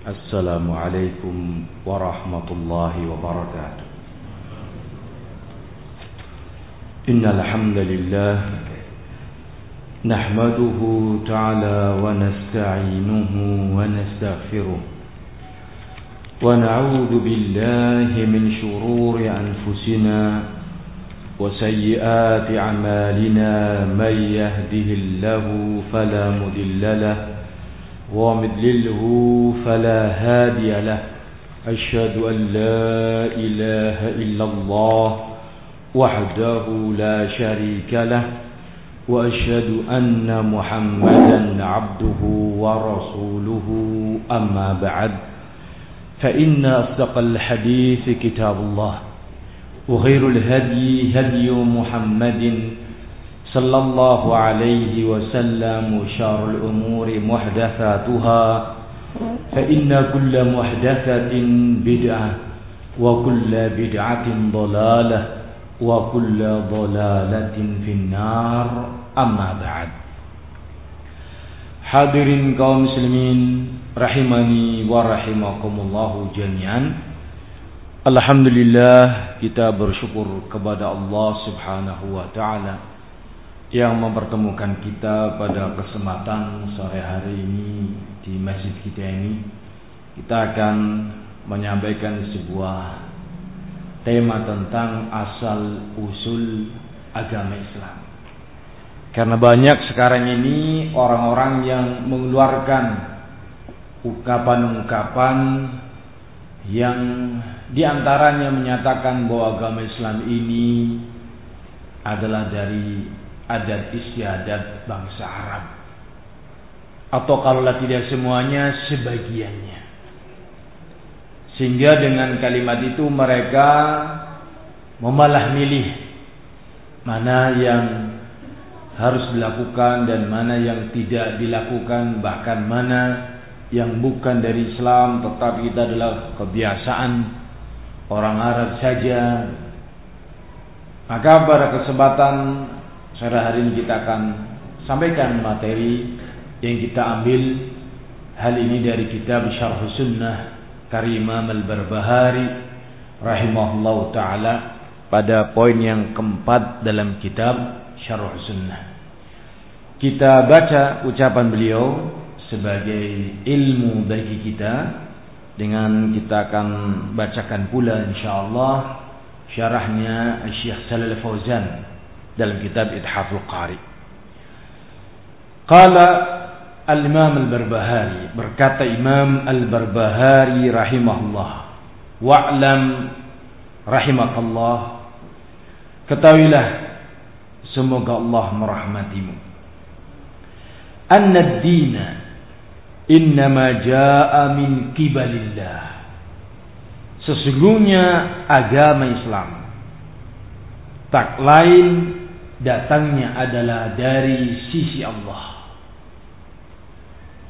السلام عليكم ورحمة الله وبركاته. إن الحمد لله نحمده تعالى ونستعينه ونستغفره ونعوذ بالله من شرور أنفسنا وسيئات أعمالنا من يهده الله فلا مضل له ومضلله فلا هادي له. أشهد أن لا إله إلا الله وحده لا شريك له وأشهد أن محمدا عبده ورسوله. أما بعد فإن أصدق الحديث كتاب الله وخير الهدي هدي محمد صلى الله عليه وسلم وشار الأمور محدثاتها فإن كل محدثة بدعة وكل بدعة ضلالة وكل ضلالة في النار أما بعد حاضرين kaum muslimin rahimani wa rahimakumullahu jami'an Alhamdulillah kita bersyukur kepada Allah Subhanahu wa taala yang mempertemukan kita pada kesempatan sore hari ini di masjid kita ini. Kita akan menyampaikan sebuah tema tentang asal usul agama Islam. Karena banyak sekarang ini orang-orang yang mengeluarkan ungkapan-ungkapan yang di antaranya menyatakan bahwa agama Islam ini adalah dari adat istiadat bangsa Arab. Atau kalaulah tidak semuanya, sebagiannya. Sehingga dengan kalimat itu mereka memalah milih mana yang harus dilakukan dan mana yang tidak dilakukan, bahkan mana yang bukan dari Islam tetapi itu adalah kebiasaan orang Arab saja. Maka pada kesempatan sore hari ini kita akan sampaikan materi yang kita ambil hal ini dari kitab Syarh Sunnah karya Imam Al-Barbahari rahimahullah taala pada poin yang keempat dalam kitab Syarh Sunnah. Kita baca ucapan beliau sebagai ilmu bagi kita dengan kita akan bacakan pula insyaallah syarahnya Syekh Shalal Fauzan dalam kitab Ithaful Qari. Qala Al-Imam Al-Barbahari berkata Imam Al-Barbahari rahimahullah wa'lam rahimakallah ketahuilah semoga Allah merahmatimu anna ad-dina innama jaa min kibalillah sesungguhnya agama Islam tak lain datangnya adalah dari sisi Allah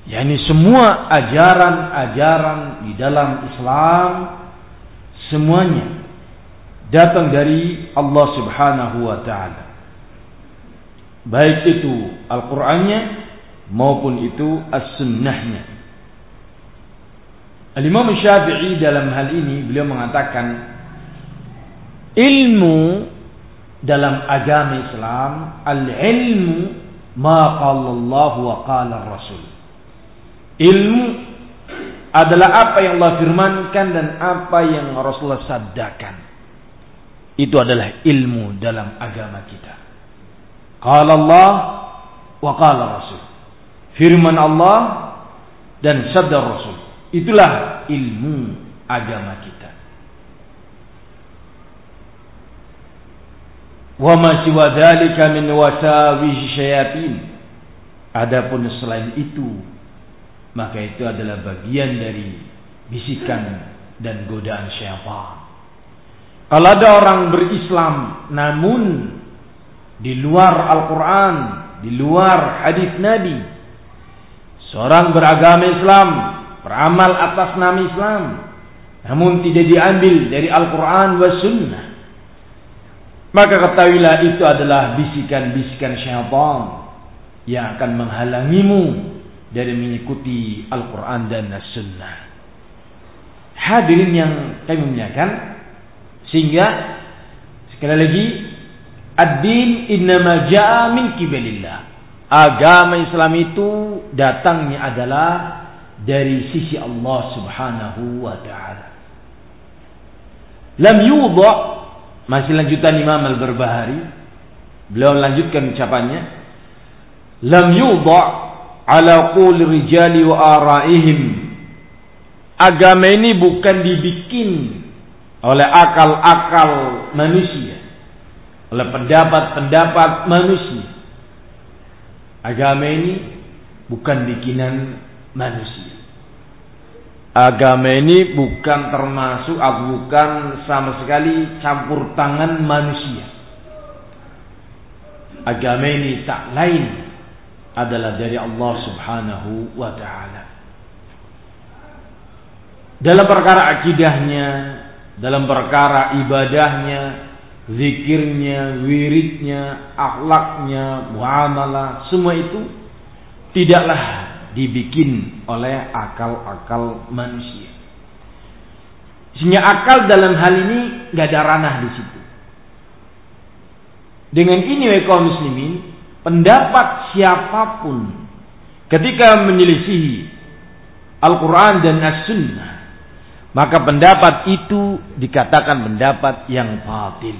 yakni semua ajaran-ajaran di dalam Islam semuanya datang dari Allah Subhanahu wa taala baik itu Al-Qur'annya maupun itu as-sunnahnya. Al-Imam Syafi'i dalam hal ini beliau mengatakan ilmu dalam agama Islam al-ilmu ma qala Allah wa qala Rasul. Ilmu adalah apa yang Allah firmankan dan apa yang Rasulullah sabdakan. Itu adalah ilmu dalam agama kita. Qala Allah wa qala Rasul firman Allah dan sabda Rasul. Itulah ilmu agama kita. Wa ma siwa dzalika min wasawis syayatin. Adapun selain itu, maka itu adalah bagian dari bisikan dan godaan syaitan. Kalau ada orang berislam namun di luar Al-Quran, di luar hadis Nabi, Seorang beragama Islam, beramal atas nama Islam, namun tidak diambil dari Al-Quran wa Sunnah. Maka ketahuilah itu adalah bisikan-bisikan syaitan yang akan menghalangimu dari mengikuti Al-Quran dan As-Sunnah. Hadirin yang kami muliakan, sehingga sekali lagi ad-din innama ja'a min kibalillah. Agama Islam itu datangnya adalah dari sisi Allah Subhanahu wa taala. Lam yudha masih lanjutan Imam Al-Barbahari. Beliau lanjutkan ucapannya. Lam yudha ala qul rijali wa araihim. Agama ini bukan dibikin oleh akal-akal manusia. Oleh pendapat-pendapat manusia. Agama ini bukan bikinan manusia Agama ini bukan termasuk, ah, bukan sama sekali campur tangan manusia. Agama ini tak lain adalah dari Allah Subhanahu wa taala. Dalam perkara akidahnya, dalam perkara ibadahnya, zikirnya, wiridnya, akhlaknya, muamalah, semua itu tidaklah dibikin oleh akal-akal manusia. Sehingga akal dalam hal ini gak ada ranah di situ. Dengan ini kaum muslimin, pendapat siapa pun ketika menyelisihi Al-Quran dan As-Sunnah, maka pendapat itu dikatakan pendapat yang batil.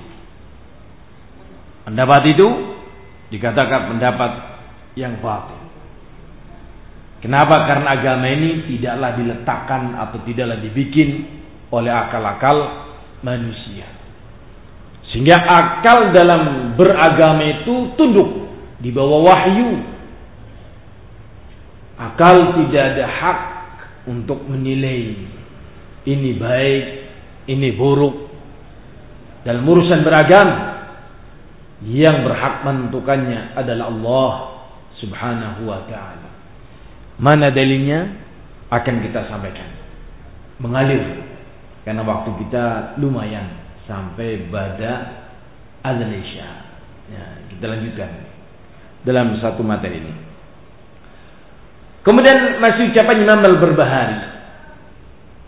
Pendapat itu dikatakan pendapat yang batil. Kenapa? Karena agama ini tidaklah diletakkan atau tidaklah dibikin oleh akal-akal manusia. Sehingga akal dalam beragama itu tunduk di bawah wahyu. Akal tidak ada hak untuk menilai ini baik, ini buruk. Dalam urusan beragama yang berhak menentukannya adalah Allah Subhanahu wa taala. Mana dalilnya? Akan kita sampaikan. Mengalir. Karena waktu kita lumayan. Sampai pada azan Ya, kita lanjutkan. Dalam satu materi ini. Kemudian masih ucapan Imam al-Berbahari.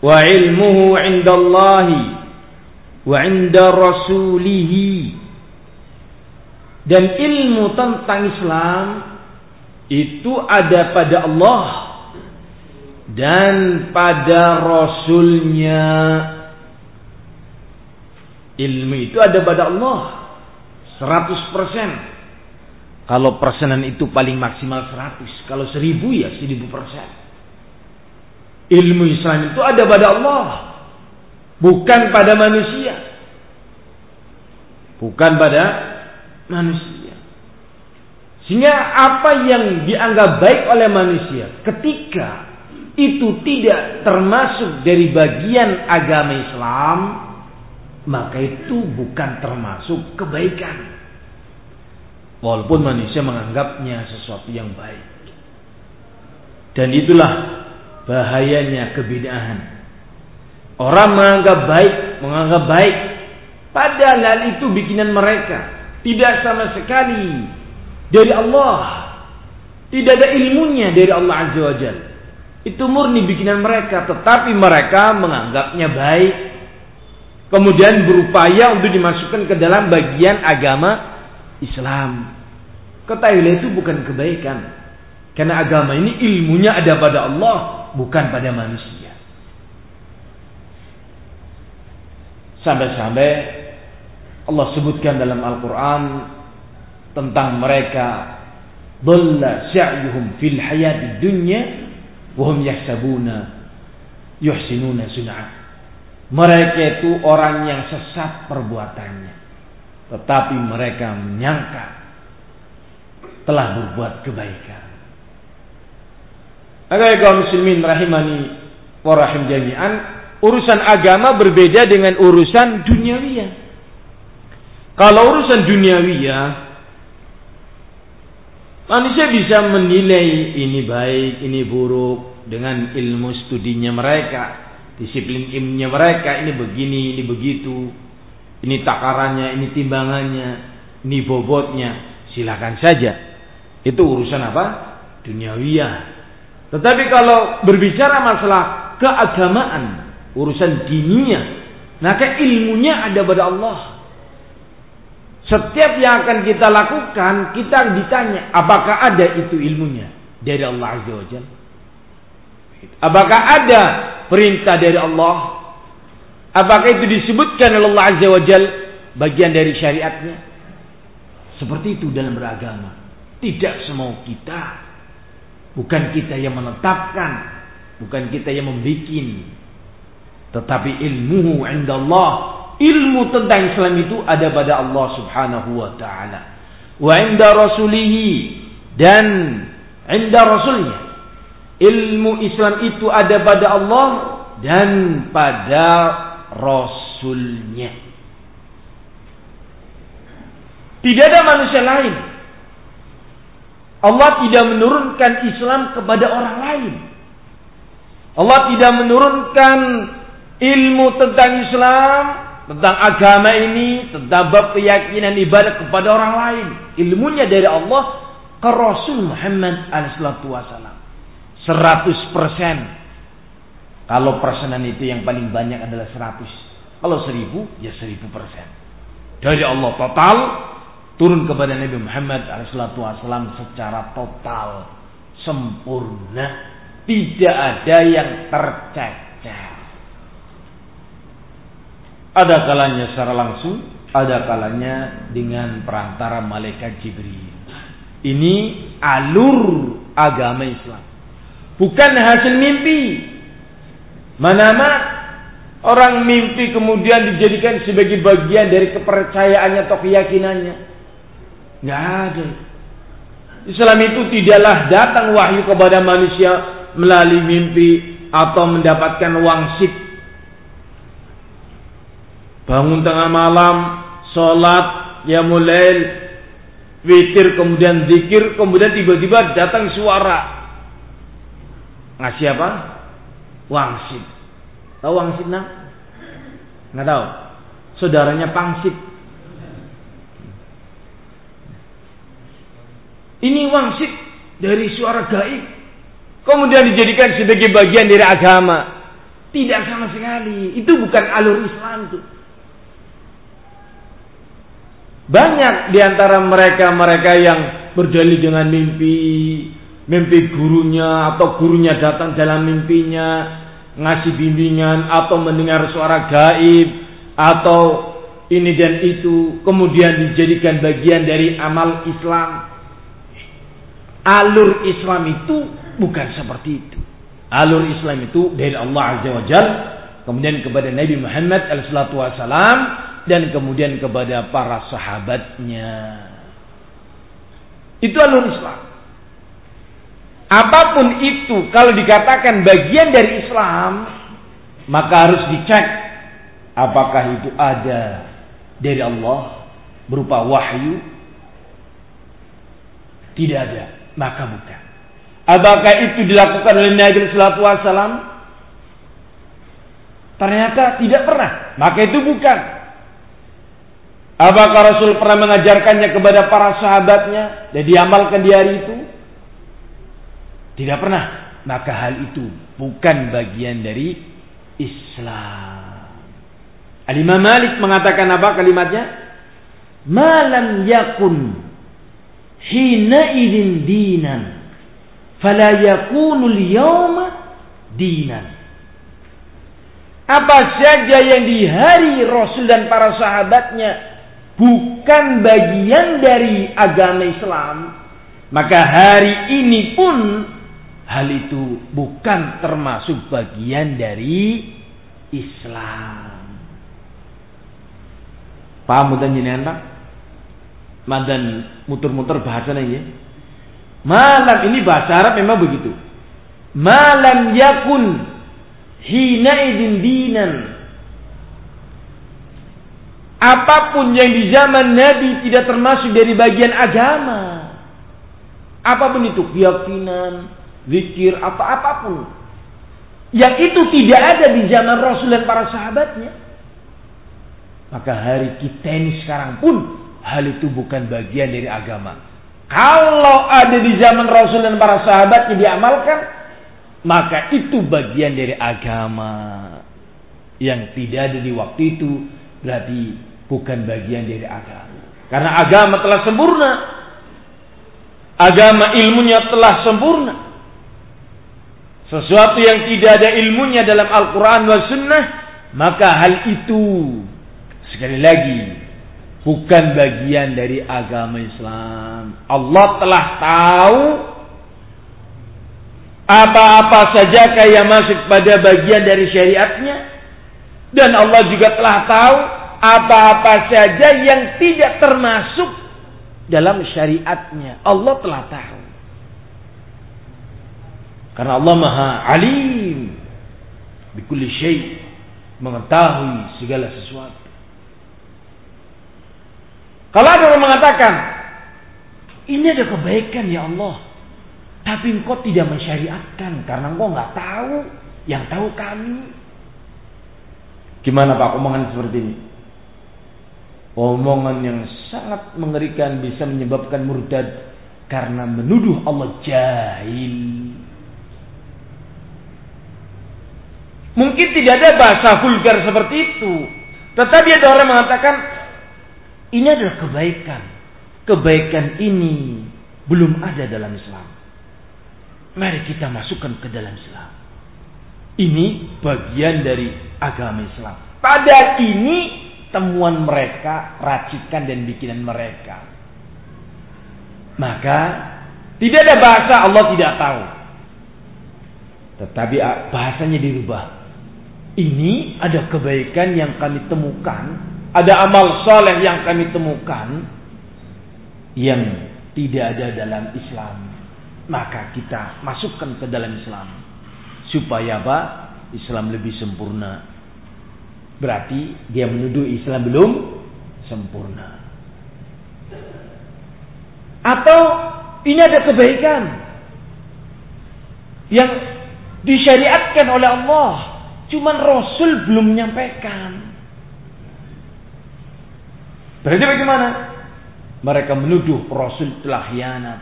Wa ilmuhu indallahi. Wa inda rasulihi. Dan ilmu tentang Islam itu ada pada Allah dan pada Rasulnya. Ilmu itu ada pada Allah 100%. Kalau persenan itu paling maksimal 100. Kalau 1000 ya 1000 persen. Ilmu Islam itu ada pada Allah. Bukan pada manusia. Bukan pada manusia. Sehingga apa yang dianggap baik oleh manusia ketika itu tidak termasuk dari bagian agama Islam, maka itu bukan termasuk kebaikan. Walaupun manusia menganggapnya sesuatu yang baik. Dan itulah bahayanya kebidahan. Orang menganggap baik, menganggap baik. Padahal itu bikinan mereka. Tidak sama sekali dari Allah. Tidak ada ilmunya dari Allah Azza wa Jal. Itu murni bikinan mereka. Tetapi mereka menganggapnya baik. Kemudian berupaya untuk dimasukkan ke dalam bagian agama Islam. Ketahuilah itu bukan kebaikan. Karena agama ini ilmunya ada pada Allah. Bukan pada manusia. Sampai-sampai Allah sebutkan dalam Al-Quran tentang mereka. Dhalla sa'yuhum fil hayati dunya wa hum yahsabuna yuhsinuna sun'a. Mereka itu orang yang sesat perbuatannya. Tetapi mereka menyangka telah berbuat kebaikan. Agar kaum muslimin rahimani wa rahim jami'an urusan agama berbeda dengan urusan duniawiyah kalau urusan duniawiyah Manusia bisa menilai ini baik, ini buruk dengan ilmu studinya mereka, disiplin ilmunya mereka, ini begini, ini begitu, ini takarannya, ini timbangannya, ini bobotnya, silakan saja. Itu urusan apa? Duniawiyah. Tetapi kalau berbicara masalah keagamaan, urusan dunia, maka ilmunya ada pada Allah. Setiap yang akan kita lakukan, kita ditanya, apakah ada itu ilmunya dari Allah Azza wa Jalla? Apakah ada perintah dari Allah? Apakah itu disebutkan oleh Allah Azza wa Jalla bagian dari syariatnya? Seperti itu dalam beragama. Tidak semua kita. Bukan kita yang menetapkan. Bukan kita yang membuat. Tetapi ilmuhu Allah. Ilmu tentang Islam itu ada pada Allah subhanahu wa ta'ala. Wa inda rasulihi. Dan inda rasulnya. Ilmu Islam itu ada pada Allah. Dan pada rasulnya. Tidak ada manusia lain. Allah tidak menurunkan Islam kepada orang lain. Allah tidak menurunkan ilmu tentang Islam, tentang agama ini, tentang bab keyakinan ibadah kepada orang lain. Ilmunya dari Allah ke Rasul Muhammad alaihissalam. 100%. Kalau persenan itu yang paling banyak adalah 100. Kalau 1000 ya 1000%. Dari Allah total turun kepada Nabi Muhammad alaihissalam secara total sempurna. Tidak ada yang tercecer. Ada kalanya secara langsung, ada kalanya dengan perantara malaikat Jibril. Ini alur agama Islam. Bukan hasil mimpi. Mana-mana orang mimpi kemudian dijadikan sebagai bagian dari kepercayaannya atau keyakinannya. Nggak ada. Islam itu tidaklah datang wahyu kepada manusia melalui mimpi atau mendapatkan wangsit Bangun tengah malam, sholat, ya mulai witir, kemudian zikir, kemudian tiba-tiba datang suara. Ngasih apa? Wangsit. Tahu wangsit nak? Nggak tahu. Saudaranya pangsit. Ini wangsit dari suara gaib. Kemudian dijadikan sebagai bagian dari agama. Tidak sama sekali. Itu bukan alur Islam itu. Banyak di antara mereka-mereka yang berdalih dengan mimpi, mimpi gurunya atau gurunya datang dalam mimpinya, ngasih bimbingan atau mendengar suara gaib atau ini dan itu kemudian dijadikan bagian dari amal Islam. Alur Islam itu bukan seperti itu. Alur Islam itu dari Allah Azza wa Jalla kemudian kepada Nabi Muhammad alaihi wasallam dan kemudian kepada para sahabatnya. Itu alur Islam. Apa pun itu kalau dikatakan bagian dari Islam, maka harus dicek apakah itu ada dari Allah berupa wahyu. Tidak ada, maka bukan. Apakah itu dilakukan oleh Nabi Sallallahu Alaihi Wasallam? Ternyata tidak pernah, maka itu bukan. Apakah Rasul pernah mengajarkannya kepada para sahabatnya dan diamalkan di hari itu? Tidak pernah. Maka hal itu bukan bagian dari Islam. Al-Imam Malik mengatakan apa kalimatnya? Malam yakun hina idin dinan fala yakunul yawma dinan. Apa saja yang di hari Rasul dan para sahabatnya bukan bagian dari agama Islam, maka hari ini pun hal itu bukan termasuk bagian dari Islam. Paham dan jenengan Madan muter-muter bahasanya ya. Malam ini bahasa Arab memang begitu. Malam yakun hina idin dinan Apa pun yang di zaman Nabi tidak termasuk dari bagian agama. Apa pun itu, keyakinan, zikir, atau apa pun. Yang itu tidak ada di zaman Rasul dan para sahabatnya. Maka hari kita ini sekarang pun hal itu bukan bagian dari agama. Kalau ada di zaman Rasul dan para sahabatnya diamalkan, maka itu bagian dari agama. yang tidak ada di waktu itu berarti bukan bagian dari agama. Karena agama telah sempurna. Agama ilmunya telah sempurna. Sesuatu yang tidak ada ilmunya dalam Al-Quran dan Sunnah, maka hal itu sekali lagi bukan bagian dari agama Islam. Allah telah tahu apa-apa saja yang masuk pada bagian dari syariatnya dan Allah juga telah tahu apa-apa saja yang tidak termasuk dalam syariatnya. Allah telah tahu. Karena Allah Maha Alim. Bikulli syai. Mengetahui segala sesuatu. Kalau ada orang mengatakan, ini ada kebaikan ya Allah. Tapi engkau tidak mensyariatkan karena engkau nggak tahu. Yang tahu kami. Gimana Pak omongan seperti ini? Omongan yang sangat mengerikan bisa menyebabkan murtad karena menuduh Allah jahil. Mungkin tidak ada bahasa vulgar seperti itu. Tetapi ada orang mengatakan, ini adalah kebaikan. Kebaikan ini belum ada dalam Islam. Mari kita masukkan ke dalam Islam. Ini bagian dari agama Islam. Pada ini temuan mereka, racikan dan bikinan mereka. Maka tidak ada bahasa Allah tidak tahu. Tetapi bahasanya dirubah. Ini ada kebaikan yang kami temukan, ada amal soleh yang kami temukan yang tidak ada dalam Islam. Maka kita masukkan ke dalam Islam. Supaya apa? Islam lebih sempurna. Berarti dia menuduh Islam belum sempurna. Atau ini ada kebaikan yang disyariatkan oleh Allah Cuman Rasul belum menyampaikan. Berarti bagaimana? Mereka menuduh Rasul telah khianat.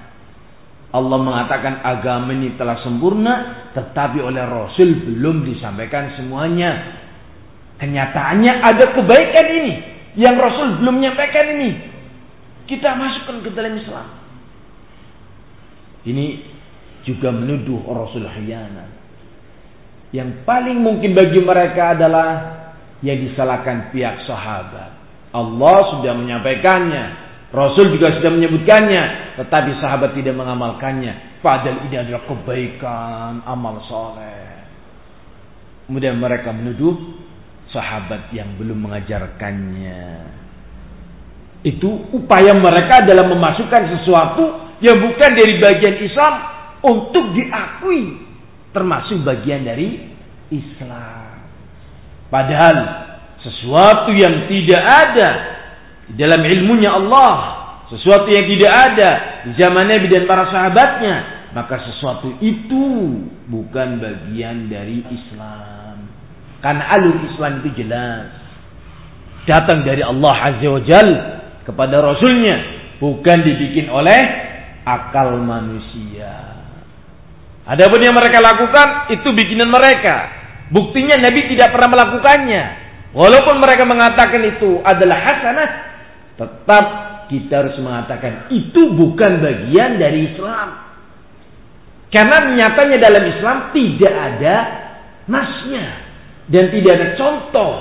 Allah mengatakan agama ini telah sempurna, tetapi oleh Rasul belum disampaikan semuanya. Kenyataannya ada kebaikan ini yang Rasul belum menyampaikan ini. Kita masukkan ke dalam Islam. Ini juga menuduh Rasul khianat. Yang paling mungkin bagi mereka adalah yang disalahkan pihak sahabat. Allah sudah menyampaikannya. Rasul juga sudah menyebutkannya. Tetapi sahabat tidak mengamalkannya. Padahal ini adalah kebaikan amal soleh. Kemudian mereka menuduh sahabat yang belum mengajarkannya. Itu upaya mereka dalam memasukkan sesuatu yang bukan dari bagian Islam untuk diakui termasuk bagian dari Islam. Padahal sesuatu yang tidak ada di dalam ilmunya Allah, sesuatu yang tidak ada di zaman Nabi dan para sahabatnya, maka sesuatu itu bukan bagian dari Islam. Karena alur Islam itu jelas. Datang dari Allah Azza wa Jal kepada Rasulnya. Bukan dibikin oleh akal manusia. Adapun yang mereka lakukan itu bikinan mereka. Buktinya Nabi tidak pernah melakukannya. Walaupun mereka mengatakan itu adalah hasanah, tetap kita harus mengatakan itu bukan bagian dari Islam. Karena nyatanya dalam Islam tidak ada nasnya dan tidak ada contoh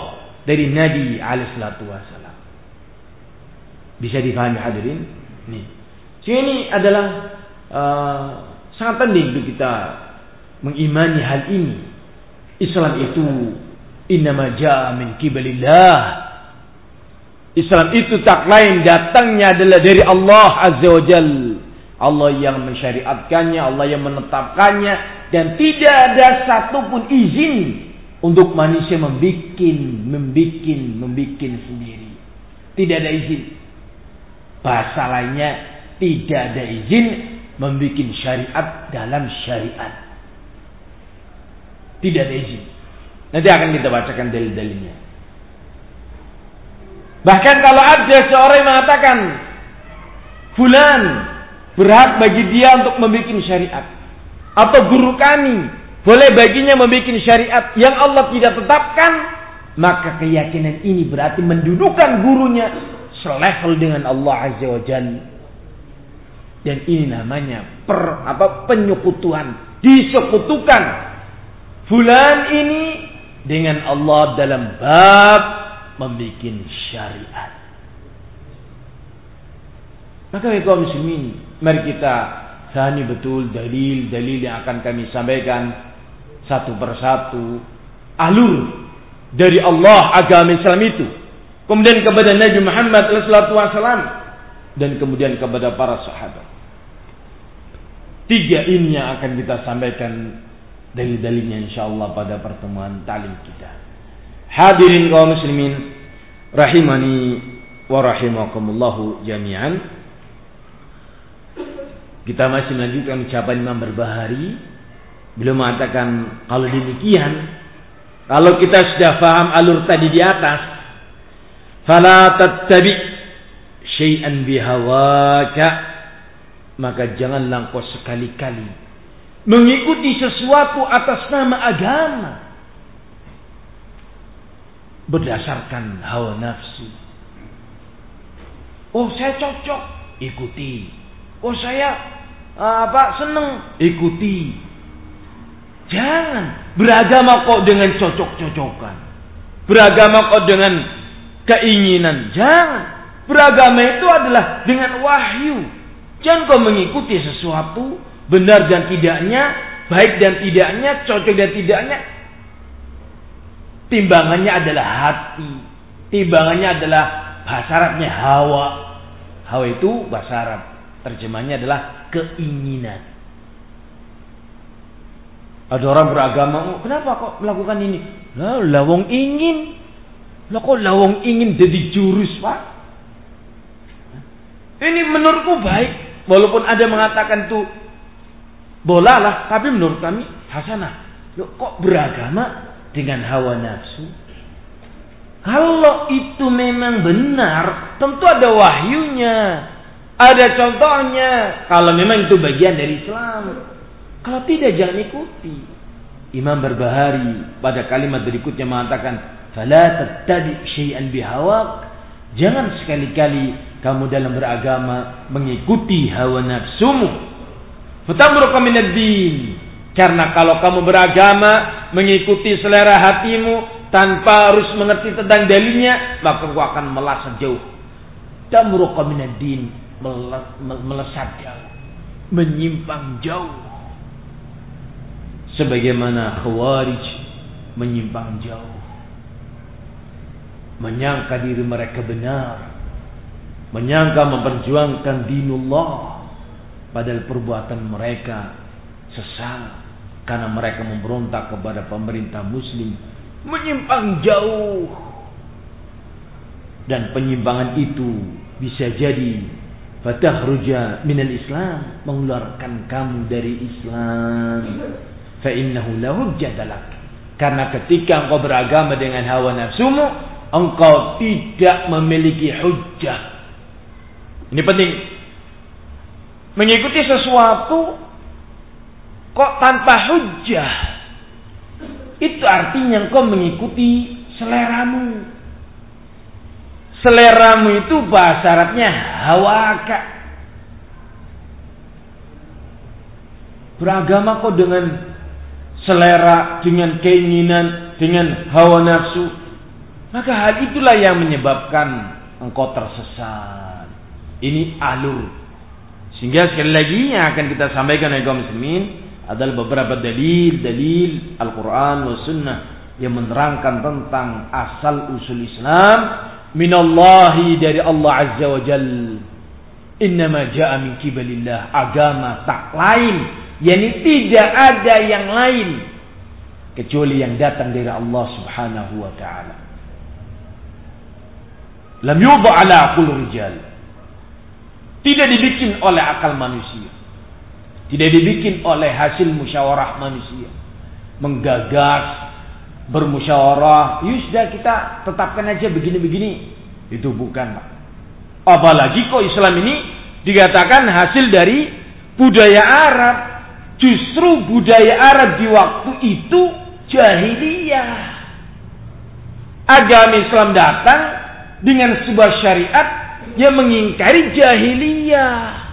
dari Nabi alaihissalatu wassalam. Bisa difahami hadirin? Nih. Sini adalah uh, Sangat penting untuk kita mengimani hal ini. Islam itu innama ja'a min kibalillah. Islam itu tak lain datangnya adalah dari Allah Azza wa Jal. Allah yang mensyariatkannya, Allah yang menetapkannya dan tidak ada satupun izin untuk manusia membikin, membikin, membikin sendiri. Tidak ada izin. Bahasa lainnya tidak ada izin membuat syariat dalam syariat. Tidak ada izin. Nanti akan kita bacakan dalil-dalilnya. Bahkan kalau ada seorang yang mengatakan fulan berhak bagi dia untuk membuat syariat atau guru kami boleh baginya membuat syariat yang Allah tidak tetapkan maka keyakinan ini berarti mendudukan gurunya selevel dengan Allah Azza wa Jalla. Dan ini namanya per apa penyekutuan, disekutukan fulan ini dengan Allah dalam bab membuat syariat. Maka kaum muslimin, mari kita sahani betul dalil-dalil yang akan kami sampaikan satu persatu alur dari Allah agama Islam itu. Kemudian kepada Nabi Muhammad SAW dan kemudian kepada para sahabat. Tiga ini yang akan kita sampaikan dalil-dalilnya insyaallah pada pertemuan talim kita. Hadirin kaum muslimin rahimani wa rahimakumullahu jami'an. Kita masih melanjutkan ucapan Imam Berbahari. Beliau mengatakan kalau demikian, kalau kita sudah paham alur tadi di atas, fala tattabi syai'an bihawaka maka janganlah kau sekali-kali mengikuti sesuatu atas nama agama berdasarkan hawa nafsu. Oh, saya cocok, ikuti. Oh, saya Ah, apa seneng ikuti. Jangan beragama kok dengan cocok-cocokan. Beragama kok dengan keinginan. Jangan. Beragama itu adalah dengan wahyu. Jangan kau mengikuti sesuatu benar dan tidaknya, baik dan tidaknya, cocok dan tidaknya. Timbangannya adalah hati. Timbangannya adalah bahasa Arabnya hawa. Hawa itu bahasa Arab. Terjemahnya adalah keinginan. Ada orang beragama, oh, kenapa kok melakukan ini? Lah, lawong ingin. Lah kok lawong ingin jadi jurus, Pak? Ini menurutku baik. Walaupun ada mengatakan itu bola lah, tapi menurut kami hasanah. Loh, kok beragama dengan hawa nafsu? Kalau itu memang benar, tentu ada wahyunya. Ada contohnya. Kalau memang itu bagian dari Islam. Kalau tidak jangan ikuti. Imam Berbahari pada kalimat berikutnya mengatakan, "Fala tattabi syai'an bihawak." Jangan sekali-kali kamu dalam beragama mengikuti hawa nafsumu. Fatamruka minad din. Karena kalau kamu beragama mengikuti selera hatimu tanpa harus mengerti tentang dalilnya, maka kau akan melasa jauh. Tamruqa minad din melesat jauh, menyimpang jauh. Sebagaimana Khawarij menyimpang jauh. Menyangka diri mereka benar. Menyangka memperjuangkan dinullah. Padahal perbuatan mereka sesat. Karena mereka memberontak kepada pemerintah muslim. Menyimpang jauh. Dan penyimpangan itu bisa jadi fatakhruja minal Islam mengeluarkan kamu dari Islam fa innahu la karena ketika engkau beragama dengan hawa nafsumu engkau tidak memiliki hujjah. Ini penting. Mengikuti sesuatu kok tanpa hujjah itu artinya engkau mengikuti seleramu. Seleramu itu bahasa Arabnya hawaka. Beragama kok dengan selera, dengan keinginan, dengan hawa nafsu. Maka hal itulah yang menyebabkan engkau tersesat. Ini alur. Sehingga sekali lagi yang akan kita sampaikan oleh kaum muslimin adalah beberapa dalil-dalil Al-Quran dan Sunnah yang menerangkan tentang asal usul Islam minallahi dari Allah Azza wa Jal. Innama ja'a min kibalillah. Agama tak lain. Yani tidak ada yang lain. Kecuali yang datang dari Allah subhanahu wa ta'ala. Lam yudha ala akul rijal. Tidak dibikin oleh akal manusia. Tidak dibikin oleh hasil musyawarah manusia. Menggagas bermusyawarah, ya sudah kita tetapkan aja begini-begini. Itu bukan, Pak. Apalagi kok Islam ini dikatakan hasil dari budaya Arab. Justru budaya Arab di waktu itu jahiliyah. agama Islam datang dengan sebuah syariat yang mengingkari jahiliyah.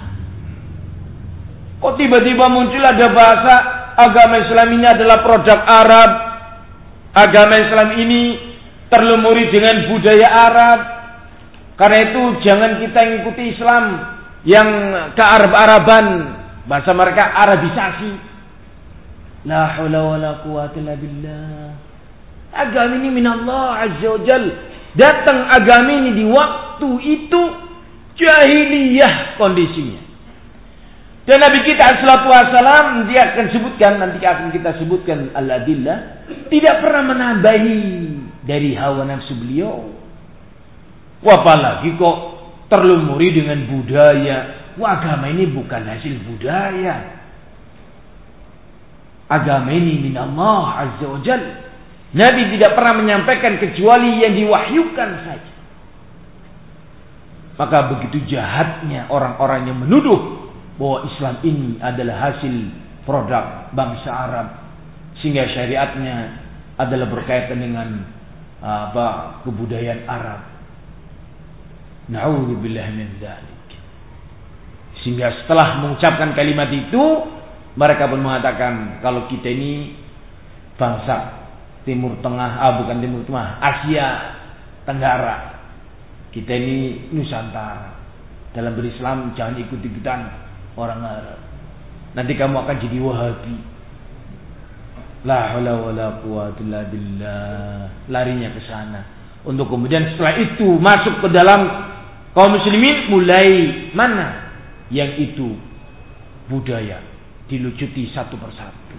Kok tiba-tiba muncul ada bahasa agama Islam ini adalah produk Arab. Agama Islam ini terlumuri dengan budaya Arab. Karena itu jangan kita ikuti Islam yang ke Arab-Araban. Bahasa mereka Arabisasi. La haula wa la quwata illa billah. Agama ini minallah azza wa jal. Datang agama ini di waktu itu jahiliyah kondisinya. Dan Nabi kita sallallahu wasallam dia akan sebutkan nanti akan kita sebutkan al-adillah tidak pernah menambahi dari hawa nafsu beliau. Apalagi kok terlumuri dengan budaya. Agama ini bukan hasil budaya. Agama ini min Allah Azza wa Jal. Nabi tidak pernah menyampaikan kecuali yang diwahyukan saja. Maka begitu jahatnya orang-orang yang menuduh bahwa Islam ini adalah hasil produk bangsa Arab sehingga syariatnya adalah berkaitan dengan apa kebudayaan Arab. Nauzubillah min dzalik. Sehingga setelah mengucapkan kalimat itu, mereka pun mengatakan kalau kita ini bangsa Timur Tengah, ah bukan Timur Tengah, Asia Tenggara. Kita ini Nusantara. Dalam berislam jangan ikut-ikutan orang Arab. Nanti kamu akan jadi Wahabi. La haula wala quwata illa billah. Larinya ke sana. Untuk kemudian setelah itu masuk ke dalam kaum muslimin mulai mana yang itu budaya dilucuti satu persatu.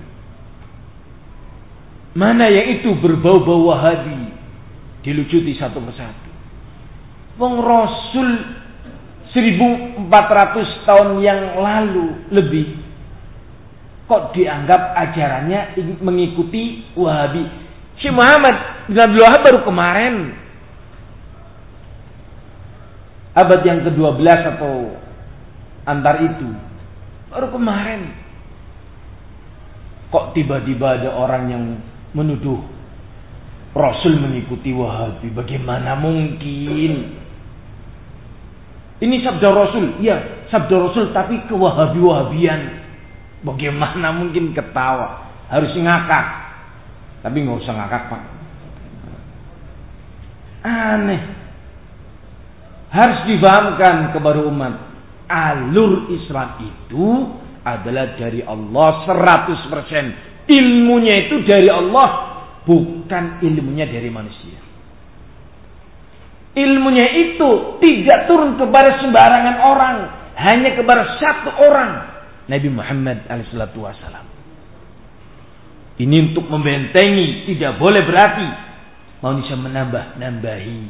Mana yang itu berbau-bau wahabi dilucuti satu persatu. Wong Rasul 1400 tahun yang lalu lebih kok dianggap ajarannya mengikuti Wahabi. Syekh Muhammad bin Abdul Wahab baru kemarin abad yang ke-12 atau antar itu baru kemarin kok tiba-tiba ada orang yang menuduh Rasul mengikuti Wahabi bagaimana mungkin ini sabda Rasul ya sabda Rasul tapi ke Wahabi-Wahabian Bagaimana mungkin ketawa? Harus ngakak. Tapi nggak usah ngakak pak. Aneh. Harus difahamkan kepada umat. Alur Islam itu adalah dari Allah 100%. Ilmunya itu dari Allah. Bukan ilmunya dari manusia. Ilmunya itu tidak turun kepada sembarangan orang. Hanya kepada satu orang Nabi Muhammad alaihissalam. Ini untuk membentengi, tidak boleh berarti manusia menambah-nambahi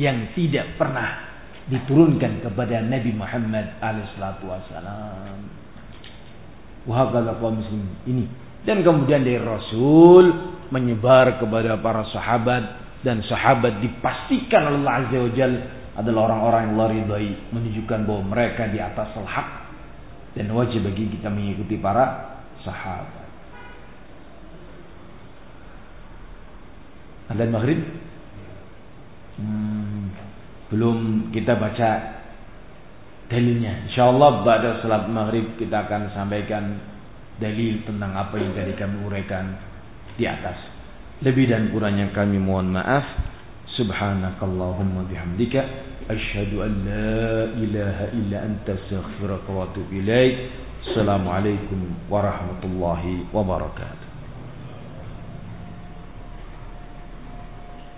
yang tidak pernah diturunkan kepada Nabi Muhammad alaihissalam. Wahagalah kaum muslim ini. Dan kemudian dari Rasul menyebar kepada para sahabat dan sahabat dipastikan Allah Azza wa Jal adalah orang-orang yang Allah ridhai menunjukkan bahwa mereka di atas al-haq dan wajib bagi kita mengikuti para sahabat. Ada maghrib? Hmm, belum kita baca dalilnya. Insyaallah pada salat maghrib kita akan sampaikan dalil tentang apa yang tadi kami uraikan di atas. Lebih dan kurangnya kami mohon maaf. Subhanakallahumma bihamdika asyhadu an la ilaha illa anta astaghfiruka wa atubu. Assalamualaikum warahmatullahi wabarakatuh.